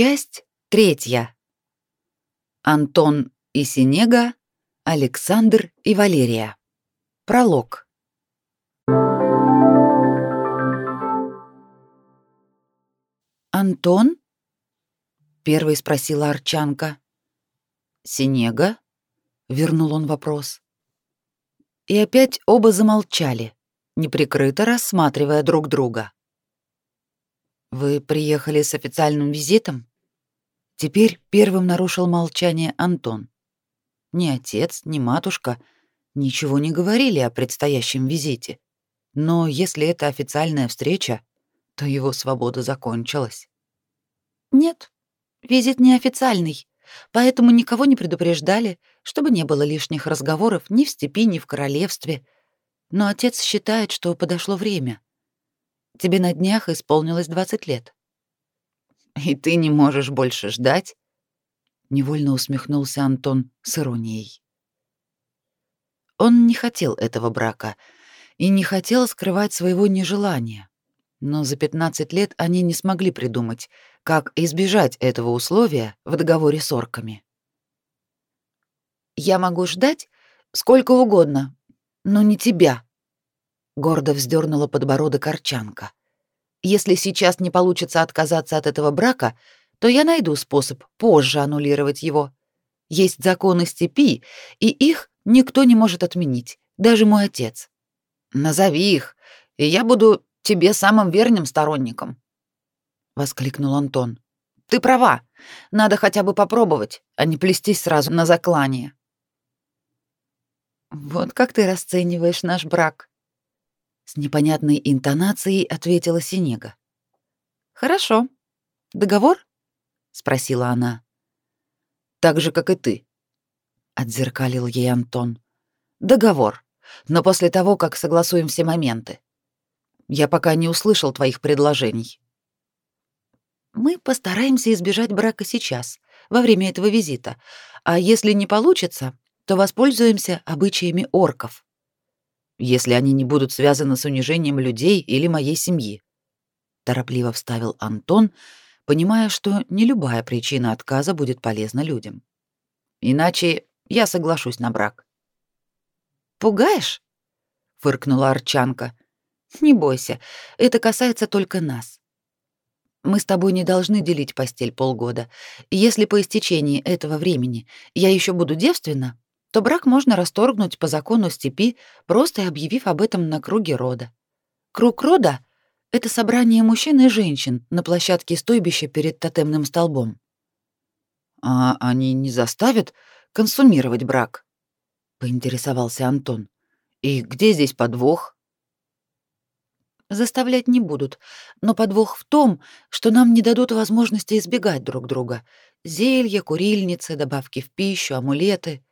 Часть третья. Антон и Синега, Александр и Валерия. Пролог. «Антон?» — первый спросила Арчанка. «Синега?» — вернул он вопрос. И опять оба замолчали, неприкрыто рассматривая друг друга. «Вы приехали с официальным визитом?» Теперь первым нарушил молчание Антон. Ни отец, ни матушка ничего не говорили о предстоящем визите. Но если это официальная встреча, то его свобода закончилась. «Нет, визит неофициальный, поэтому никого не предупреждали, чтобы не было лишних разговоров ни в степи, ни в королевстве. Но отец считает, что подошло время. Тебе на днях исполнилось 20 лет. И ты не можешь больше ждать? Невольно усмехнулся Антон с иронией. Он не хотел этого брака и не хотел скрывать своего нежелания. Но за 15 лет они не смогли придумать, как избежать этого условия в договоре с орками. «Я могу ждать сколько угодно, но не тебя», гордо вздернула подбородок Арчанка. Если сейчас не получится отказаться от этого брака, то я найду способ позже аннулировать его. Есть законы степи, и их никто не может отменить, даже мой отец. Назови их, и я буду тебе самым верным сторонником, воскликнул Антон. Ты права. Надо хотя бы попробовать, а не плестись сразу на заклание. Вот как ты расцениваешь наш брак? С непонятной интонацией ответила Синега. Хорошо. Договор? спросила она. Так же, как и ты, отзеркалил ей Антон. Договор, но после того, как согласуем все моменты. Я пока не услышал твоих предложений. Мы постараемся избежать брака сейчас, во время этого визита. А если не получится, то воспользуемся обычаями орков если они не будут связаны с унижением людей или моей семьи. Торопливо вставил Антон, понимая, что не любая причина отказа будет полезна людям. Иначе я соглашусь на брак. Пугаешь? фыркнула Арчанка. Не бойся, это касается только нас. Мы с тобой не должны делить постель полгода. Если по истечении этого времени я еще буду девственна, то брак можно расторгнуть по закону степи, просто объявив об этом на круге рода. Круг рода — это собрание мужчин и женщин на площадке стойбища перед тотемным столбом. «А они не заставят консумировать брак?» — поинтересовался Антон. «И где здесь подвох?» Заставлять не будут, но подвох в том, что нам не дадут возможности избегать друг друга. Зелья, курильницы, добавки в пищу, амулеты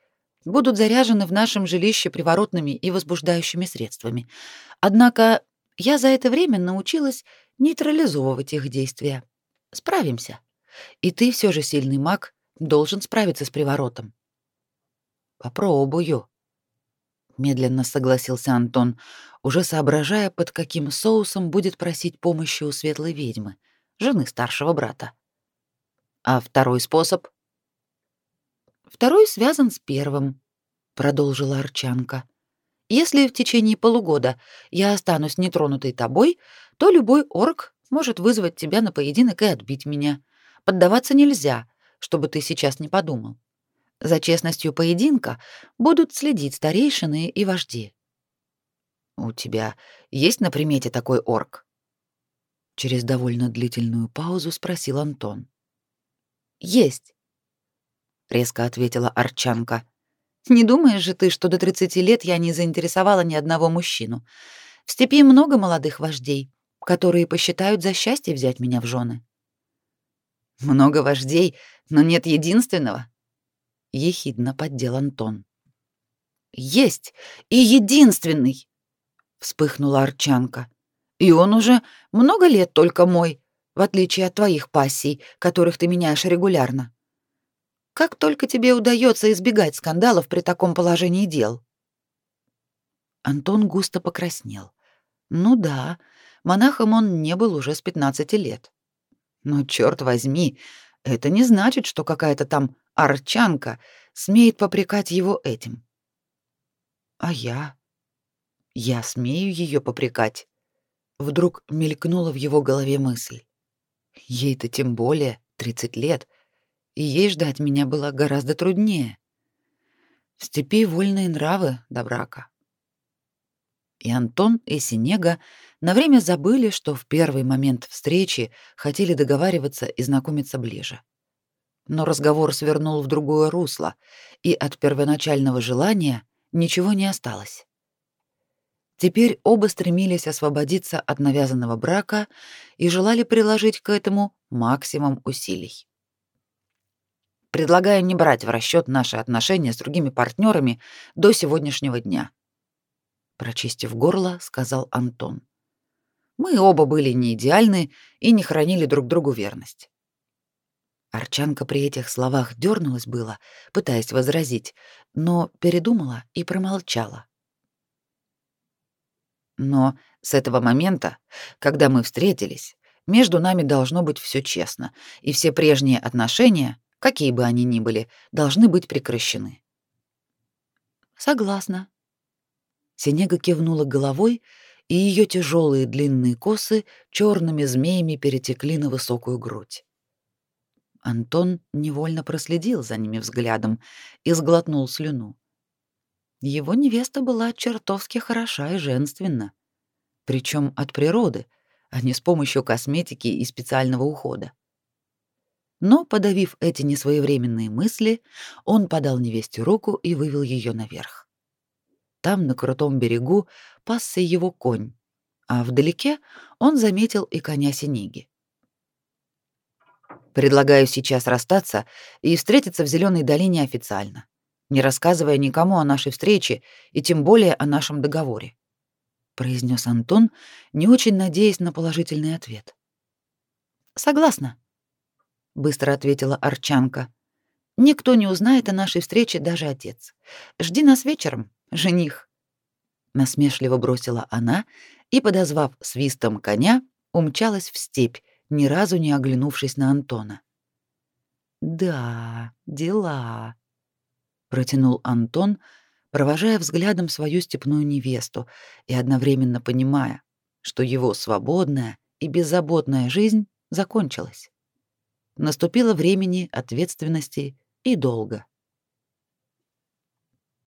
будут заряжены в нашем жилище приворотными и возбуждающими средствами. Однако я за это время научилась нейтрализовывать их действия. Справимся. И ты все же сильный маг, должен справиться с приворотом. Попробую. Медленно согласился Антон, уже соображая, под каким соусом будет просить помощи у светлой ведьмы, жены старшего брата. А второй способ? Второй связан с первым, продолжила Арчанка. Если в течение полугода я останусь нетронутой тобой, то любой орк может вызвать тебя на поединок и отбить меня. Поддаваться нельзя, чтобы ты сейчас не подумал. За честностью поединка будут следить старейшины и вожди. У тебя есть на примете такой орк? Через довольно длительную паузу спросил Антон. Есть резко ответила Арчанка. Не думаешь же ты, что до 30 лет я не заинтересовала ни одного мужчину? В степи много молодых вождей, которые посчитают за счастье взять меня в жены. Много вождей, но нет единственного, ехидно поддел Антон. Есть и единственный, вспыхнула Арчанка. И он уже много лет только мой, в отличие от твоих пассий, которых ты меняешь регулярно. Как только тебе удается избегать скандалов при таком положении дел? Антон густо покраснел. Ну да, монахом он не был уже с 15 лет. Но черт возьми, это не значит, что какая-то там арчанка смеет попрекать его этим. А я? Я смею ее попрекать. Вдруг мелькнула в его голове мысль. Ей-то тем более 30 лет, и ей ждать меня было гораздо труднее. В степи вольные нравы до брака. И Антон, и Синега на время забыли, что в первый момент встречи хотели договариваться и знакомиться ближе. Но разговор свернул в другое русло, и от первоначального желания ничего не осталось. Теперь оба стремились освободиться от навязанного брака и желали приложить к этому максимум усилий. Предлагаю не брать в расчет наши отношения с другими партнерами до сегодняшнего дня. Прочистив горло, сказал Антон. Мы оба были не идеальны и не хранили друг другу верность. Арчанка при этих словах дернулась было, пытаясь возразить, но передумала и промолчала. Но с этого момента, когда мы встретились, между нами должно быть все честно, и все прежние отношения, какие бы они ни были, должны быть прекращены. Согласна. Синега кивнула головой, и ее тяжелые длинные косы черными змеями перетекли на высокую грудь. Антон невольно проследил за ними взглядом и сглотнул слюну. Его невеста была чертовски хороша и женственна, причем от природы, а не с помощью косметики и специального ухода. Но, подавив эти несвоевременные мысли, он подал невесте руку и вывел ее наверх. Там, на крутом берегу, пасся его конь, а вдалеке он заметил и коня Синеги. «Предлагаю сейчас расстаться и встретиться в Зеленой долине официально не рассказывая никому о нашей встрече и тем более о нашем договоре, произнес Антон, не очень надеясь на положительный ответ. Согласна, быстро ответила Арчанка. Никто не узнает о нашей встрече, даже отец. Жди нас вечером, жених. Насмешливо бросила она и, подозвав свистом коня, умчалась в степь, ни разу не оглянувшись на Антона. Да, дела, протянул Антон, провожая взглядом свою степную невесту и одновременно понимая, что его свободная и беззаботная жизнь закончилась. Наступило времени ответственности и долга.